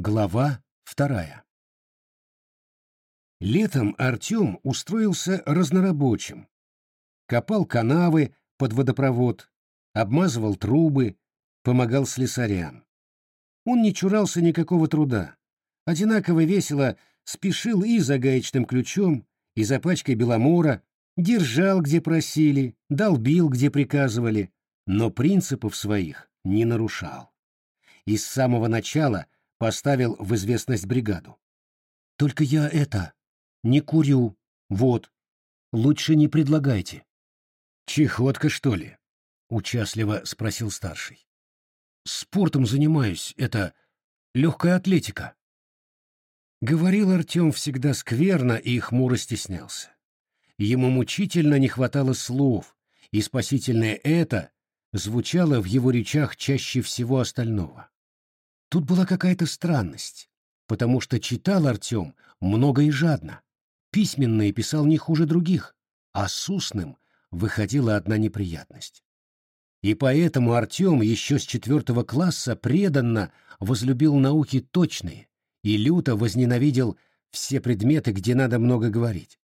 Глава вторая. Летом Артем устроился разнорабочим. Копал канавы под водопровод, обмазывал трубы, помогал слесарям. Он не чурался никакого труда. Одинаково весело спешил и за гаечным ключом, и за пачкой беломора, держал, где просили, долбил, где приказывали, но принципов своих не нарушал. И с самого начала поставил в известность бригаду. «Только я это, не курю, вот, лучше не предлагайте». «Чехотка, что ли?» — участливо спросил старший. «Спортом занимаюсь, это легкая атлетика». Говорил Артем всегда скверно и хмуро стеснялся. Ему мучительно не хватало слов, и спасительное «это» звучало в его речах чаще всего остального. Тут была какая-то странность, потому что читал Артем много и жадно. Письменное писал не хуже других, а с устным выходила одна неприятность. И поэтому Артем еще с четвертого класса преданно возлюбил науки точные и люто возненавидел все предметы, где надо много говорить.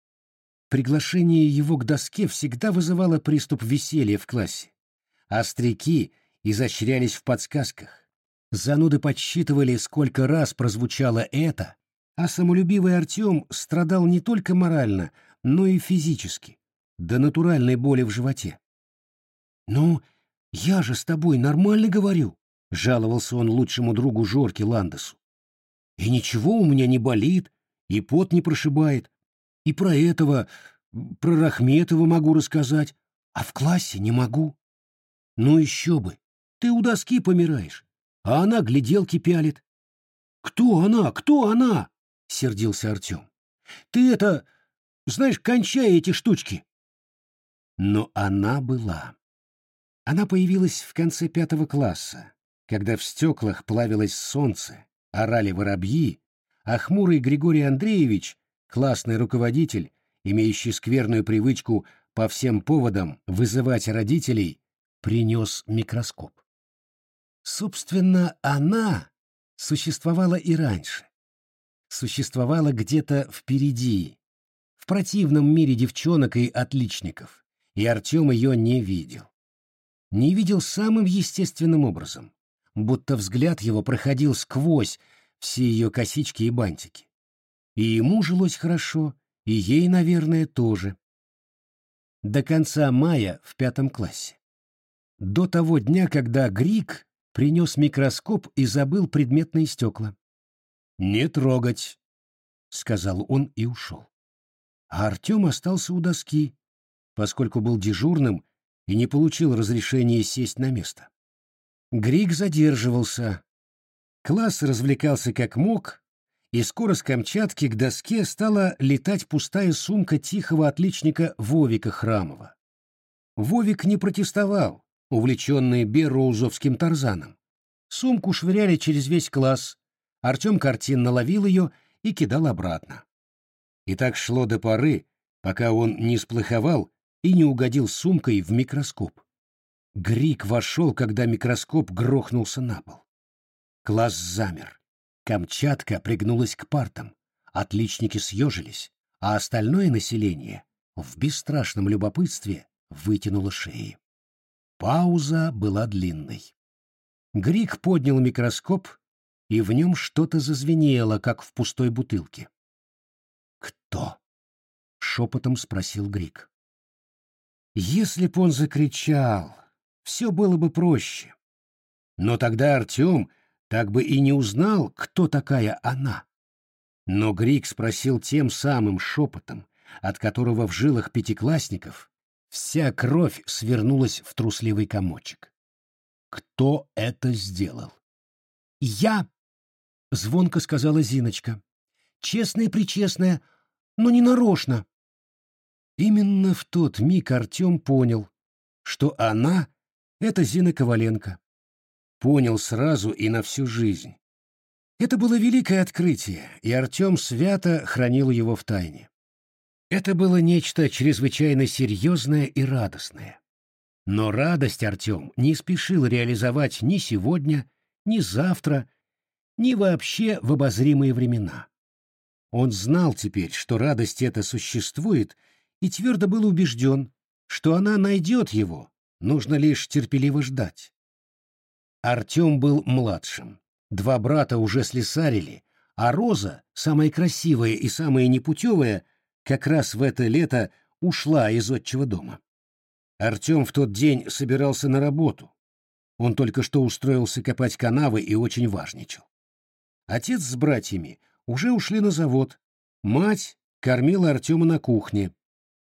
Приглашение его к доске всегда вызывало приступ веселья в классе. Остряки изощрялись в подсказках, Зануды подсчитывали, сколько раз прозвучало это, а самолюбивый Артем страдал не только морально, но и физически, до натуральной боли в животе. «Ну, я же с тобой нормально говорю», — жаловался он лучшему другу Жорке Ландесу. «И ничего у меня не болит, и пот не прошибает, и про этого, про Рахметова могу рассказать, а в классе не могу. Ну еще бы, ты у доски помираешь, а она гляделки пялит. «Кто она? Кто она?» — сердился Артем. «Ты это, знаешь, кончай эти штучки!» Но она была. Она появилась в конце пятого класса, когда в стеклах плавилось солнце, орали воробьи, а хмурый Григорий Андреевич, классный руководитель, имеющий скверную привычку по всем поводам вызывать родителей, принес микроскоп. Собственно, она существовала и раньше. Существовала где-то впереди, в противном мире девчонок и отличников, и Артем ее не видел. Не видел самым естественным образом, будто взгляд его проходил сквозь все ее косички и бантики. И ему жилось хорошо, и ей, наверное, тоже. До конца мая в пятом классе. До того дня, когда Грик принес микроскоп и забыл предметные стекла. «Не трогать», — сказал он и ушел. А Артем остался у доски, поскольку был дежурным и не получил разрешения сесть на место. Грик задерживался. Класс развлекался как мог, и скоро с Камчатки к доске стала летать пустая сумка тихого отличника Вовика Храмова. Вовик не протестовал, увлеченные берроузовским тарзаном. Сумку швыряли через весь класс. Артем картинно ловил ее и кидал обратно. И так шло до поры, пока он не сплоховал и не угодил сумкой в микроскоп. Грик вошел, когда микроскоп грохнулся на пол. Класс замер. Камчатка пригнулась к партам. Отличники съежились, а остальное население в бесстрашном любопытстве вытянуло шеи. Пауза была длинной. Грик поднял микроскоп, и в нем что-то зазвенело, как в пустой бутылке. «Кто?» — шепотом спросил Грик. Если б он закричал, все было бы проще. Но тогда Артем так бы и не узнал, кто такая она. Но Грик спросил тем самым шепотом, от которого в жилах пятиклассников Вся кровь свернулась в трусливый комочек. Кто это сделал? «Я!» — звонко сказала Зиночка. «Честная-причестная, но не нарочно». Именно в тот миг Артем понял, что она — это Зина Коваленко. Понял сразу и на всю жизнь. Это было великое открытие, и Артем свято хранил его в тайне. Это было нечто чрезвычайно серьезное и радостное. Но радость Артем не спешил реализовать ни сегодня, ни завтра, ни вообще в обозримые времена. Он знал теперь, что радость эта существует, и твердо был убежден, что она найдет его, нужно лишь терпеливо ждать. Артем был младшим. Два брата уже слесарили, а Роза, самая красивая и самая непутевая, как раз в это лето ушла из отчего дома. Артем в тот день собирался на работу. Он только что устроился копать канавы и очень важничал. Отец с братьями уже ушли на завод. Мать кормила Артема на кухне.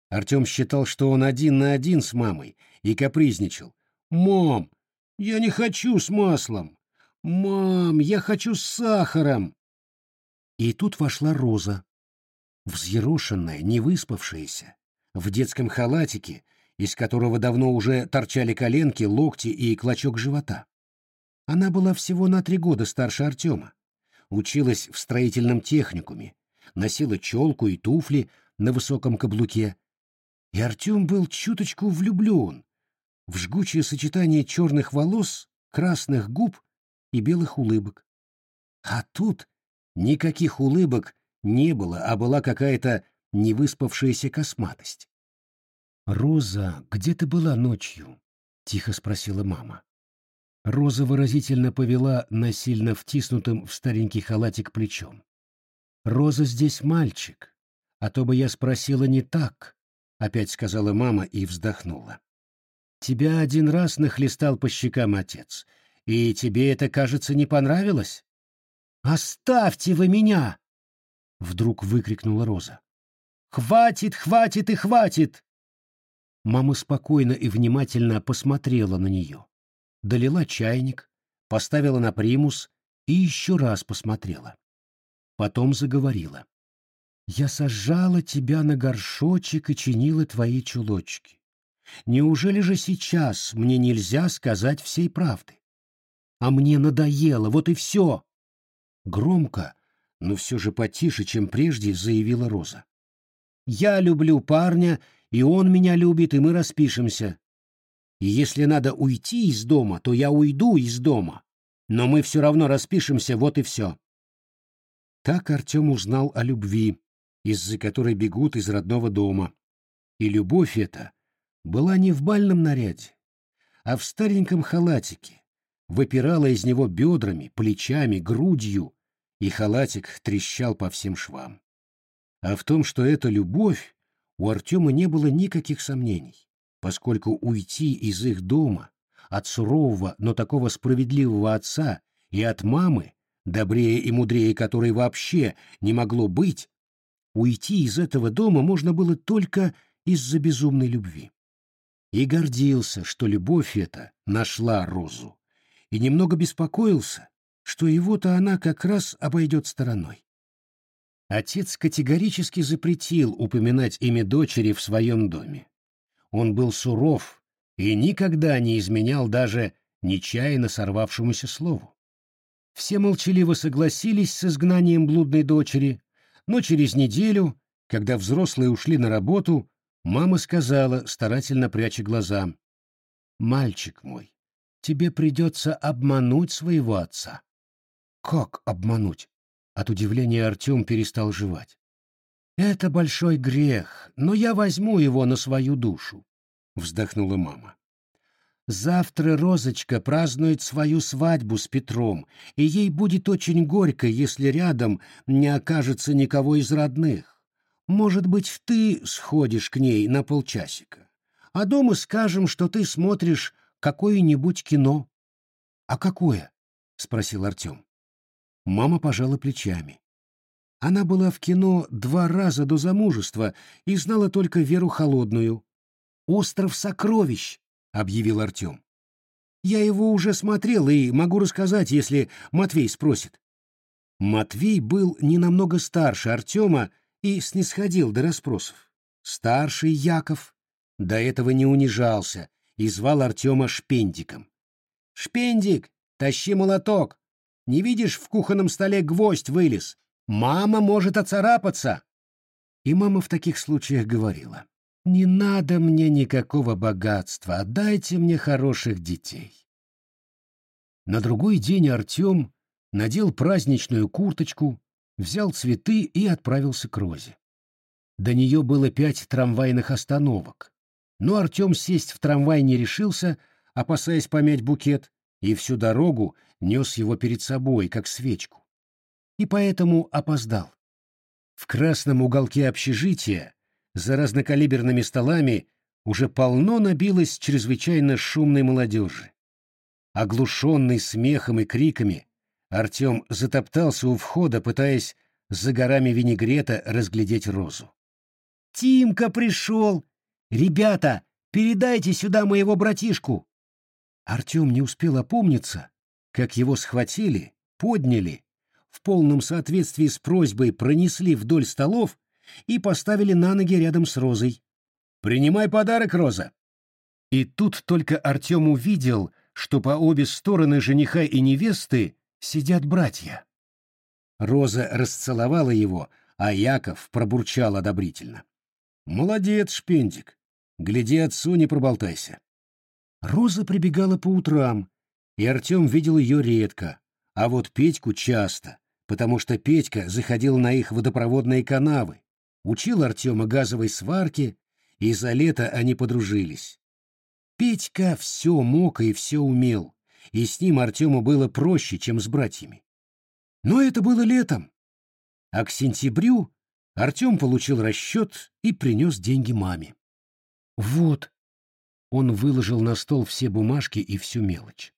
Артем считал, что он один на один с мамой, и капризничал. «Мам, я не хочу с маслом! Мам, я хочу с сахаром!» И тут вошла Роза, взъерошенная, невыспавшаяся, в детском халатике, из которого давно уже торчали коленки, локти и клочок живота. Она была всего на три года старше Артема, училась в строительном техникуме, носила челку и туфли на высоком каблуке. И Артем был чуточку влюблен в жгучее сочетание черных волос, красных губ и белых улыбок. А тут никаких улыбок не было, а была какая-то невыспавшаяся косматость. «Роза, где ты была ночью?» — тихо спросила мама. Роза выразительно повела насильно втиснутым в старенький халатик плечом. «Роза здесь мальчик, а то бы я спросила не так», — опять сказала мама и вздохнула. «Тебя один раз нахлестал по щекам отец, и тебе это, кажется, не понравилось?» «Оставьте вы меня!» — вдруг выкрикнула Роза. «Хватит, хватит и хватит!» Мама спокойно и внимательно посмотрела на нее долила чайник, поставила на примус и еще раз посмотрела. Потом заговорила. «Я сажала тебя на горшочек и чинила твои чулочки. Неужели же сейчас мне нельзя сказать всей правды? А мне надоело, вот и все!» Громко, но все же потише, чем прежде, заявила Роза. «Я люблю парня, и он меня любит, и мы распишемся. И если надо уйти из дома, то я уйду из дома. Но мы все равно распишемся, вот и все. Так Артем узнал о любви, из-за которой бегут из родного дома. И любовь эта была не в бальном наряде, а в стареньком халатике, выпирала из него бедрами, плечами, грудью, и халатик трещал по всем швам. А в том, что это любовь, у Артема не было никаких сомнений поскольку уйти из их дома, от сурового, но такого справедливого отца и от мамы, добрее и мудрее которой вообще не могло быть, уйти из этого дома можно было только из-за безумной любви. И гордился, что любовь эта нашла Розу, и немного беспокоился, что его-то она как раз обойдет стороной. Отец категорически запретил упоминать имя дочери в своем доме. Он был суров и никогда не изменял даже нечаянно сорвавшемуся слову. Все молчаливо согласились с изгнанием блудной дочери, но через неделю, когда взрослые ушли на работу, мама сказала, старательно пряча глаза, «Мальчик мой, тебе придется обмануть своего отца». «Как обмануть?» От удивления Артем перестал жевать. «Это большой грех, но я возьму его на свою душу», — вздохнула мама. «Завтра Розочка празднует свою свадьбу с Петром, и ей будет очень горько, если рядом не окажется никого из родных. Может быть, ты сходишь к ней на полчасика, а дома скажем, что ты смотришь какое-нибудь кино». «А какое?» — спросил Артем. Мама пожала плечами. Она была в кино два раза до замужества и знала только Веру Холодную. «Остров сокровищ», — объявил Артем. «Я его уже смотрел и могу рассказать, если Матвей спросит». Матвей был не намного старше Артема и снисходил до расспросов. Старший Яков до этого не унижался и звал Артема Шпендиком. «Шпендик, тащи молоток! Не видишь, в кухонном столе гвоздь вылез? Мама может оцарапаться. И мама в таких случаях говорила, не надо мне никакого богатства, отдайте мне хороших детей. На другой день Артем надел праздничную курточку, взял цветы и отправился к Розе. До нее было пять трамвайных остановок, но Артем сесть в трамвай не решился, опасаясь помять букет, и всю дорогу нес его перед собой, как свечку. И поэтому опоздал. В красном уголке общежития, за разнокалиберными столами, уже полно набилось чрезвычайно шумной молодежи. Оглушенный смехом и криками, Артем затоптался у входа, пытаясь за горами винегрета разглядеть розу. «Тимка пришел! Ребята, передайте сюда моего братишку!» Артем не успел опомниться, как его схватили, подняли, в полном соответствии с просьбой пронесли вдоль столов и поставили на ноги рядом с Розой. «Принимай подарок, Роза!» И тут только Артем увидел, что по обе стороны жениха и невесты сидят братья. Роза расцеловала его, а Яков пробурчал одобрительно. «Молодец, шпендик! Гляди отцу, не проболтайся!» Роза прибегала по утрам, и Артем видел ее редко, а вот Петьку часто, потому что Петька заходил на их водопроводные канавы, учил Артема газовой сварке, и за лето они подружились. Петька все мог и все умел, и с ним Артему было проще, чем с братьями. Но это было летом, а к сентябрю Артем получил расчет и принес деньги маме. «Вот», он выложил на стол все бумажки и всю мелочь.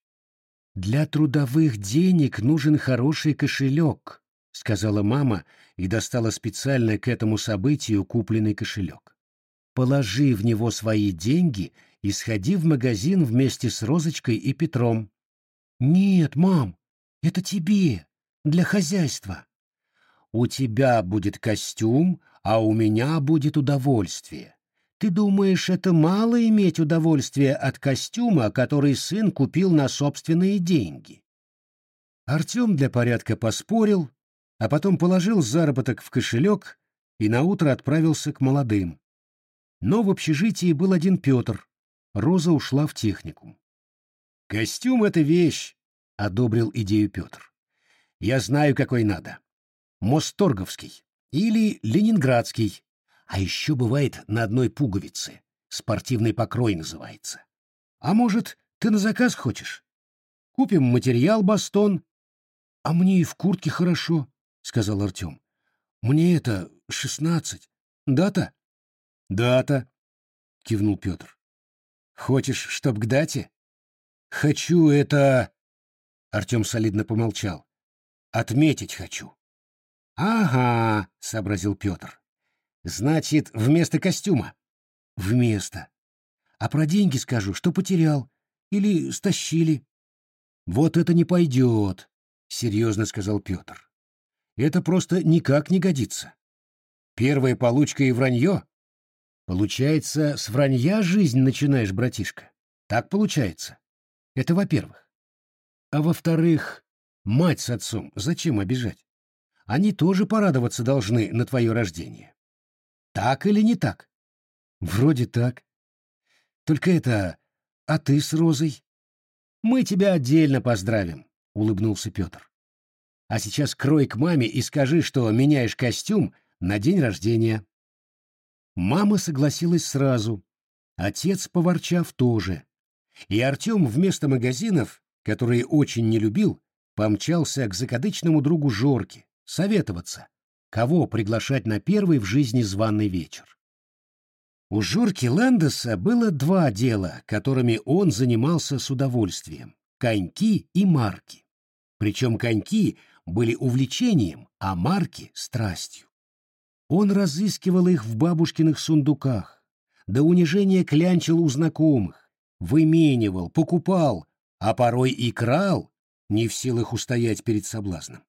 «Для трудовых денег нужен хороший кошелек», — сказала мама и достала специально к этому событию купленный кошелек. «Положи в него свои деньги и сходи в магазин вместе с Розочкой и Петром». «Нет, мам, это тебе, для хозяйства. У тебя будет костюм, а у меня будет удовольствие. Ты думаешь, это мало иметь удовольствие от костюма, который сын купил на собственные деньги? Артем для порядка поспорил, а потом положил заработок в кошелек и наутро отправился к молодым. Но в общежитии был один Петр. Роза ушла в техникум. «Костюм — это вещь», — одобрил идею Петр. «Я знаю, какой надо. Мосторговский или Ленинградский. А еще бывает на одной пуговице. Спортивный покрой называется. А может, ты на заказ хочешь? Купим материал бастон. А мне и в куртке хорошо, сказал Артем. Мне это шестнадцать. Дата? Дата, кивнул Петр. Хочешь, чтоб к дате? Хочу это... Артем солидно помолчал. Отметить хочу. Ага, сообразил Петр. Значит, вместо костюма? Вместо. А про деньги скажу, что потерял. Или стащили. Вот это не пойдет, серьезно сказал Петр. Это просто никак не годится. Первая получка и вранье? Получается, с вранья жизнь начинаешь, братишка. Так получается. Это во-первых. А во-вторых, мать с отцом зачем обижать? Они тоже порадоваться должны на твое рождение. Так или не так? Вроде так. Только это... А ты с Розой? Мы тебя отдельно поздравим, улыбнулся Петр. А сейчас крой к маме и скажи, что меняешь костюм на день рождения. Мама согласилась сразу. Отец, поворчав, тоже. И Артем вместо магазинов, которые очень не любил, помчался к закадычному другу Жорке советоваться, кого приглашать на первый в жизни званый вечер. У Жорки Ландеса было два дела, которыми он занимался с удовольствием — коньки и марки. Причем коньки были увлечением, а марки — страстью. Он разыскивал их в бабушкиных сундуках, до унижения клянчил у знакомых, выменивал, покупал, а порой и крал, не в силах устоять перед соблазном.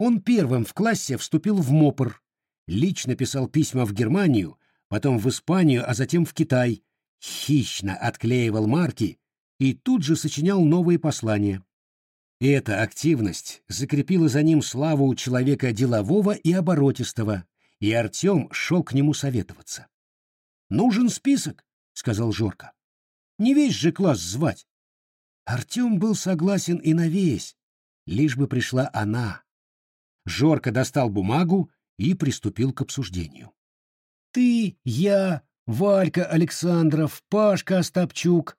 Он первым в классе вступил в МОПР, лично писал письма в Германию, потом в Испанию, а затем в Китай, хищно отклеивал марки и тут же сочинял новые послания. Эта активность закрепила за ним славу человека делового и оборотистого, и Артем шел к нему советоваться. «Нужен список», — сказал Жорка. «Не весь же класс звать». Артем был согласен и на весь, Лишь бы пришла она. Жорко достал бумагу и приступил к обсуждению. «Ты, я, Валька Александров, Пашка Остапчук».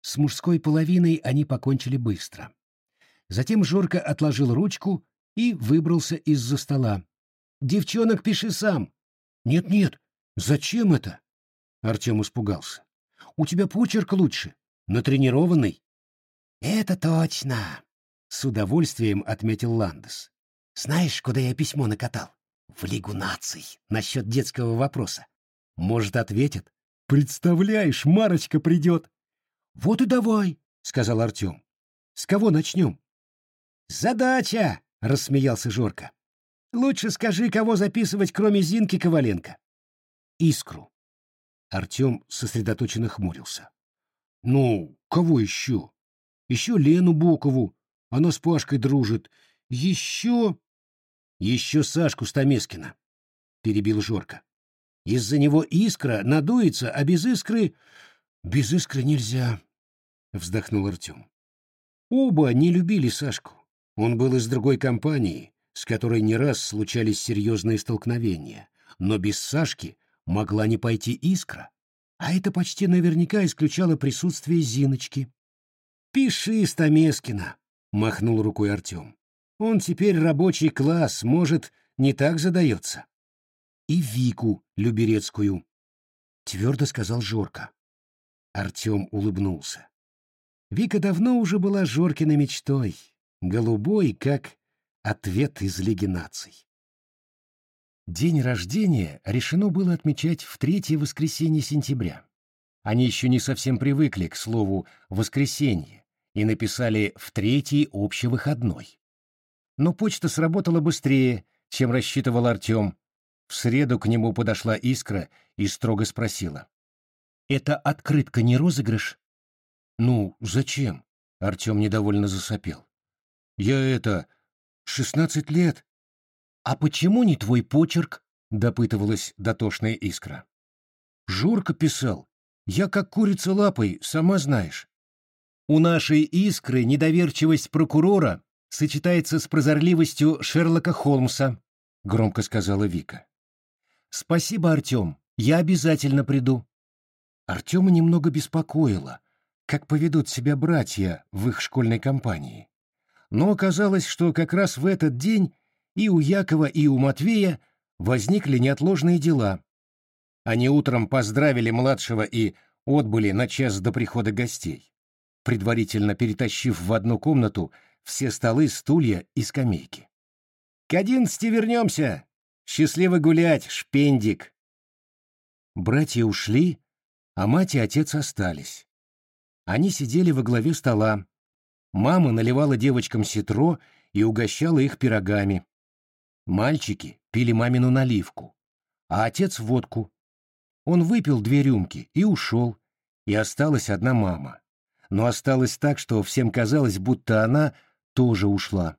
С мужской половиной они покончили быстро. Затем Жорка отложил ручку и выбрался из-за стола. «Девчонок пиши сам». «Нет-нет, зачем это?» Артем испугался. «У тебя почерк лучше, натренированный». «Это точно», — с удовольствием отметил Ландес. «Знаешь, куда я письмо накатал? В Лигу наций, насчет детского вопроса. Может, ответят? Представляешь, Марочка придет». «Вот и давай», — сказал Артем. «С кого начнем?» «Задача!» — рассмеялся Жорка. «Лучше скажи, кого записывать, кроме Зинки Коваленко». «Искру». Артем сосредоточенно хмурился. «Ну, кого еще? Еще Лену Бокову. Она с Пашкой дружит. Еще...» «Еще Сашку Стамескина», — перебил Жорка. «Из-за него искра надуется, а без искры...» «Без искры нельзя», — вздохнул Артем. Оба не любили Сашку. Он был из другой компании, с которой не раз случались серьезные столкновения, но без Сашки могла не пойти искра, а это почти наверняка исключало присутствие Зиночки. «Пиши, Стамескина!» — махнул рукой Артем. «Он теперь рабочий класс, может, не так задается». «И Вику Люберецкую», — твердо сказал Жорка. Артем улыбнулся. Вика давно уже была Жоркиной мечтой, голубой, как ответ из Лиги наций. День рождения решено было отмечать в третье воскресенье сентября. Они еще не совсем привыкли к слову «воскресенье» и написали в третий общевыходной. Но почта сработала быстрее, чем рассчитывал Артем. В среду к нему подошла Искра и строго спросила. «Это открытка не розыгрыш?» «Ну, зачем?» — Артем недовольно засопел. «Я это... шестнадцать лет. «А почему не твой почерк?» — допытывалась дотошная искра. «Журка писал. Я как курица лапой, сама знаешь». «У нашей искры недоверчивость прокурора сочетается с прозорливостью Шерлока Холмса», — громко сказала Вика. «Спасибо, Артем. Я обязательно приду». Артема немного беспокоило, как поведут себя братья в их школьной компании. Но оказалось, что как раз в этот день и у Якова, и у Матвея возникли неотложные дела. Они утром поздравили младшего и отбыли на час до прихода гостей, предварительно перетащив в одну комнату все столы, стулья и скамейки. «К одиннадцати вернемся! Счастливо гулять, шпендик!» Братья ушли, а мать и отец остались. Они сидели во главе стола. Мама наливала девочкам ситро и угощала их пирогами. Мальчики пили мамину наливку, а отец — водку. Он выпил две рюмки и ушел, и осталась одна мама. Но осталось так, что всем казалось, будто она тоже ушла.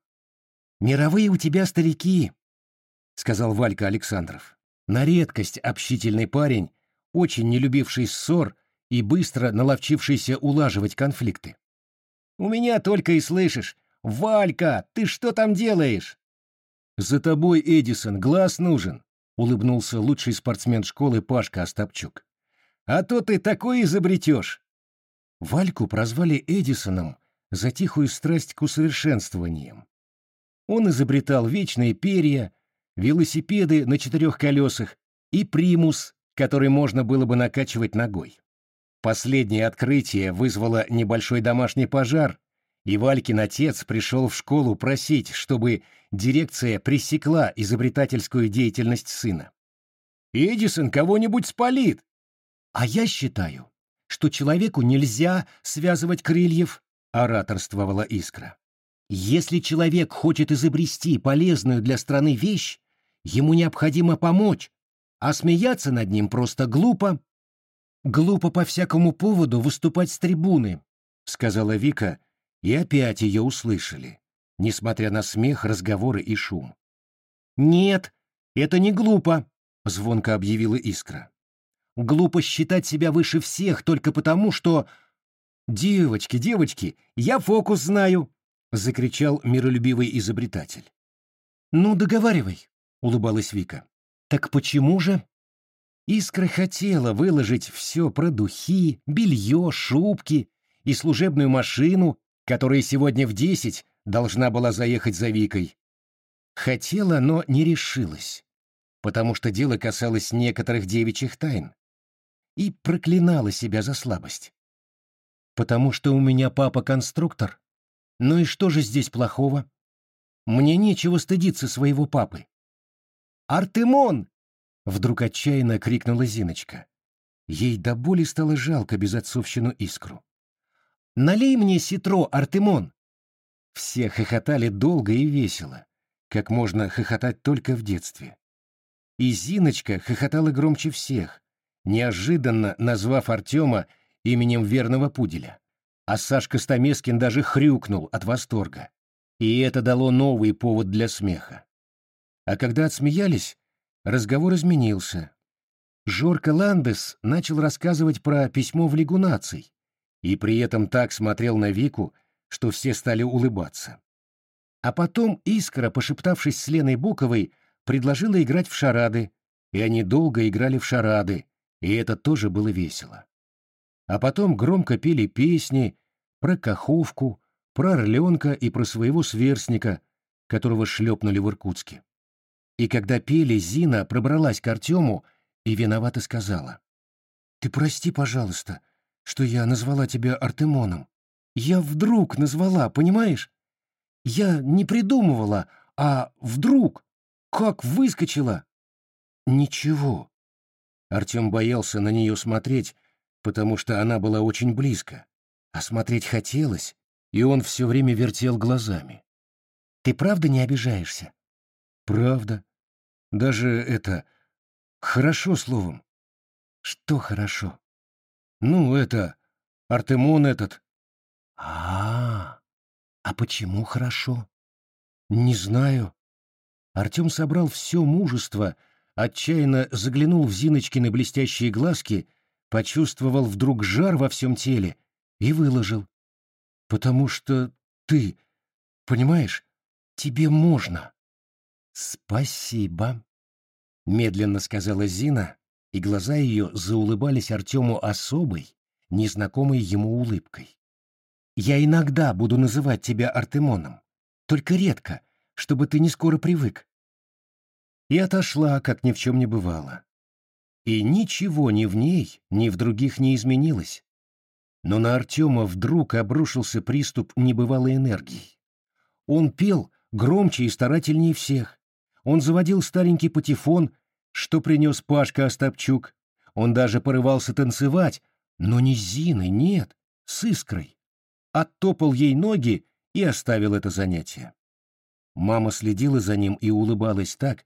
«Мировые у тебя старики», — сказал Валька Александров. На редкость общительный парень, очень не любивший ссор и быстро наловчившийся улаживать конфликты. «У меня только и слышишь, Валька, ты что там делаешь?» «За тобой, Эдисон, глаз нужен», — улыбнулся лучший спортсмен школы Пашка Остапчук. «А то ты такой изобретешь!» Вальку прозвали Эдисоном за тихую страсть к усовершенствованиям. Он изобретал вечные перья, велосипеды на четырех колесах и примус, который можно было бы накачивать ногой. Последнее открытие вызвало небольшой домашний пожар, и Валькин отец пришел в школу просить, чтобы дирекция пресекла изобретательскую деятельность сына. «Эдисон кого-нибудь спалит!» «А я считаю, что человеку нельзя связывать крыльев», — ораторствовала Искра. «Если человек хочет изобрести полезную для страны вещь, ему необходимо помочь, а смеяться над ним просто глупо». «Глупо по всякому поводу выступать с трибуны», — сказала Вика, и опять ее услышали, несмотря на смех, разговоры и шум. «Нет, это не глупо», — звонко объявила Искра. «Глупо считать себя выше всех только потому, что...» «Девочки, девочки, я фокус знаю. — закричал миролюбивый изобретатель. «Ну, договаривай», — улыбалась Вика. «Так почему же?» Искра хотела выложить все про духи, белье, шубки и служебную машину, которая сегодня в десять должна была заехать за Викой. Хотела, но не решилась, потому что дело касалось некоторых девичьих тайн. И проклинала себя за слабость. «Потому что у меня папа конструктор? Ну и что же здесь плохого? Мне нечего стыдиться своего папы». «Артемон!» — вдруг отчаянно крикнула Зиночка. Ей до боли стало жалко безотцовщину искру. «Налей мне ситро, Артемон!» Все хохотали долго и весело, как можно хохотать только в детстве. И Зиночка хохотала громче всех, неожиданно назвав Артема именем верного пуделя. А Сашка Стамескин даже хрюкнул от восторга. И это дало новый повод для смеха. А когда отсмеялись, разговор изменился. Жорка Ландес начал рассказывать про письмо в Лигу наций, и при этом так смотрел на Вику, что все стали улыбаться. А потом Искра, пошептавшись с Леной Боковой, предложила играть в шарады, и они долго играли в шарады, и это тоже было весело. А потом громко пели песни про Каховку, про Орленка и про своего сверстника, которого шлепнули в Иркутске. И когда пели, Зина пробралась к Артему и виновато сказала. «Ты прости, пожалуйста, что я назвала тебя Артемоном. Я вдруг назвала, понимаешь? Я не придумывала, а вдруг, как выскочила. Ничего. Артем боялся на нее смотреть, потому что она была очень близко. А смотреть хотелось, и он все время вертел глазами. Ты правда не обижаешься? Правда. Даже это... Хорошо словом. Что хорошо? Ну, это... Артемон этот, а, а почему хорошо? Не знаю. Артем собрал все мужество, отчаянно заглянул в Зиночкины блестящие глазки, почувствовал вдруг жар во всем теле и выложил. Потому что ты, понимаешь, тебе можно. Спасибо, медленно сказала Зина, и глаза ее заулыбались Артему особой, незнакомой ему улыбкой. Я иногда буду называть тебя Артемоном, только редко, чтобы ты не скоро привык. И отошла, как ни в чем не бывало. И ничего ни в ней, ни в других не изменилось. Но на Артема вдруг обрушился приступ небывалой энергии. Он пел громче и старательнее всех. Он заводил старенький патефон, что принес Пашка Остапчук. Он даже порывался танцевать, но не с Зиной, нет, с Искрой оттопал ей ноги и оставил это занятие. Мама следила за ним и улыбалась так,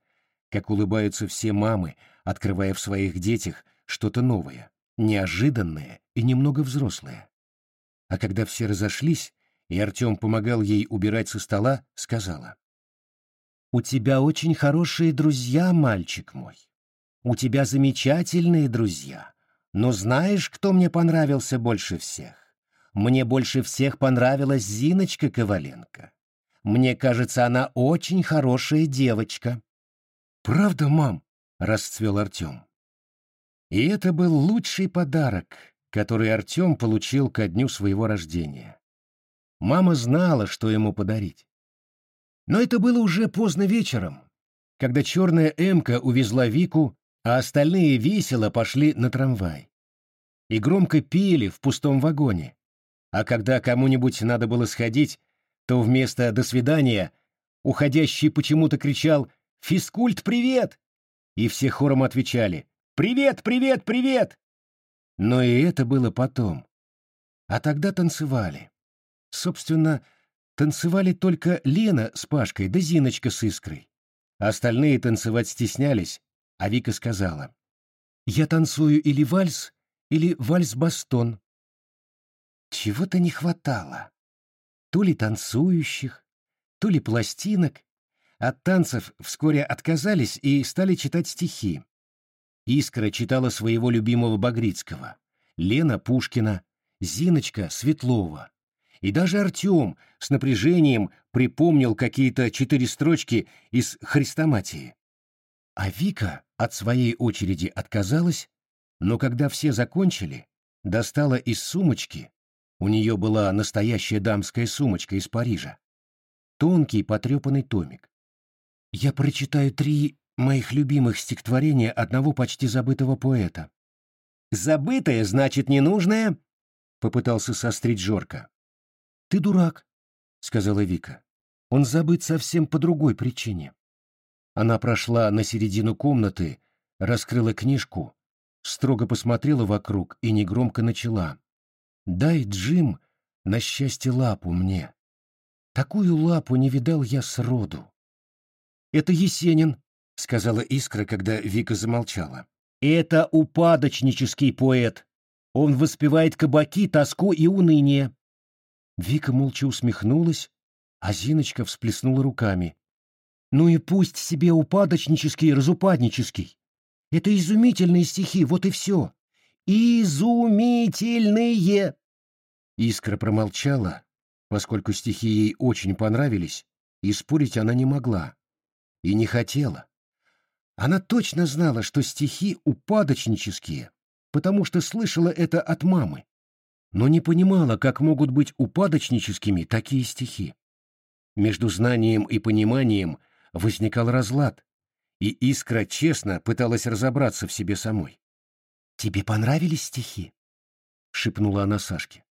как улыбаются все мамы, открывая в своих детях что-то новое, неожиданное и немного взрослое. А когда все разошлись, и Артем помогал ей убирать со стола, сказала. «У тебя очень хорошие друзья, мальчик мой. У тебя замечательные друзья. Но знаешь, кто мне понравился больше всех? Мне больше всех понравилась Зиночка Коваленко. Мне кажется, она очень хорошая девочка. «Правда, мам?» — расцвел Артем. И это был лучший подарок, который Артем получил ко дню своего рождения. Мама знала, что ему подарить. Но это было уже поздно вечером, когда черная эмка увезла Вику, а остальные весело пошли на трамвай. И громко пели в пустом вагоне, а когда кому-нибудь надо было сходить, то вместо «до свидания» уходящий почему-то кричал «Физкульт, привет!» И все хором отвечали «Привет, привет, привет!» Но и это было потом. А тогда танцевали. Собственно, танцевали только Лена с Пашкой да Зиночка с Искрой. Остальные танцевать стеснялись, а Вика сказала «Я танцую или вальс, или вальс-бастон». Чего-то не хватало. То ли танцующих, то ли пластинок. От танцев вскоре отказались и стали читать стихи. Искра читала своего любимого Багрицкого, Лена Пушкина, Зиночка Светлова. И даже Артем с напряжением припомнил какие-то четыре строчки из «Хрестоматии». А Вика от своей очереди отказалась, но когда все закончили, достала из сумочки, у нее была настоящая дамская сумочка из Парижа, тонкий потрепанный томик. Я прочитаю три моих любимых стихотворения одного почти забытого поэта. «Забытое значит ненужное?» — попытался сострить Жорка. «Ты дурак», — сказала Вика. «Он забыт совсем по другой причине». Она прошла на середину комнаты, раскрыла книжку, строго посмотрела вокруг и негромко начала. «Дай, Джим, на счастье лапу мне. Такую лапу не видал я сроду». «Это Есенин», — сказала Искра, когда Вика замолчала. «Это упадочнический поэт. Он воспевает кабаки, тоску и уныние. Вика молча усмехнулась, а Зиночка всплеснула руками. «Ну и пусть себе упадочнический, разупаднический. Это изумительные стихи, вот и все. Изумительные!» Искра промолчала, поскольку стихи ей очень понравились, и спорить она не могла. И не хотела. Она точно знала, что стихи упадочнические, потому что слышала это от мамы но не понимала, как могут быть упадочническими такие стихи. Между знанием и пониманием возникал разлад, и Искра честно пыталась разобраться в себе самой. «Тебе понравились стихи?» — шепнула она Сашке.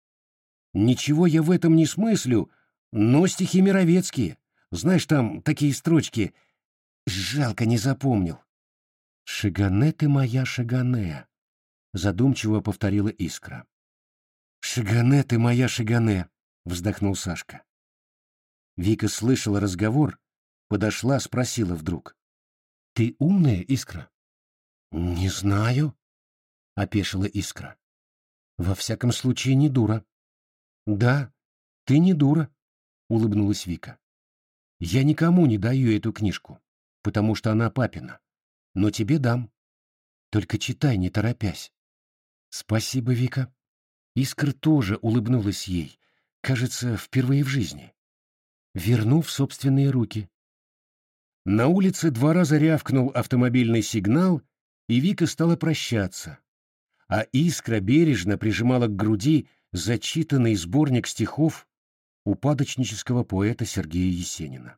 «Ничего я в этом не смыслю, но стихи мировецкие. Знаешь, там такие строчки. Жалко, не запомнил». «Шагане ты моя, шагане», — задумчиво повторила Искра. «Шагане ты моя Шагане!» — вздохнул Сашка. Вика слышала разговор, подошла, спросила вдруг. «Ты умная, Искра?» «Не знаю», — опешила Искра. «Во всяком случае, не дура». «Да, ты не дура», — улыбнулась Вика. «Я никому не даю эту книжку, потому что она папина, но тебе дам. Только читай, не торопясь». «Спасибо, Вика», Искра тоже улыбнулась ей, кажется, впервые в жизни. Вернув собственные руки. На улице два раза рявкнул автомобильный сигнал, и Вика стала прощаться, а Искра бережно прижимала к груди зачитанный сборник стихов упадочнического поэта Сергея Есенина.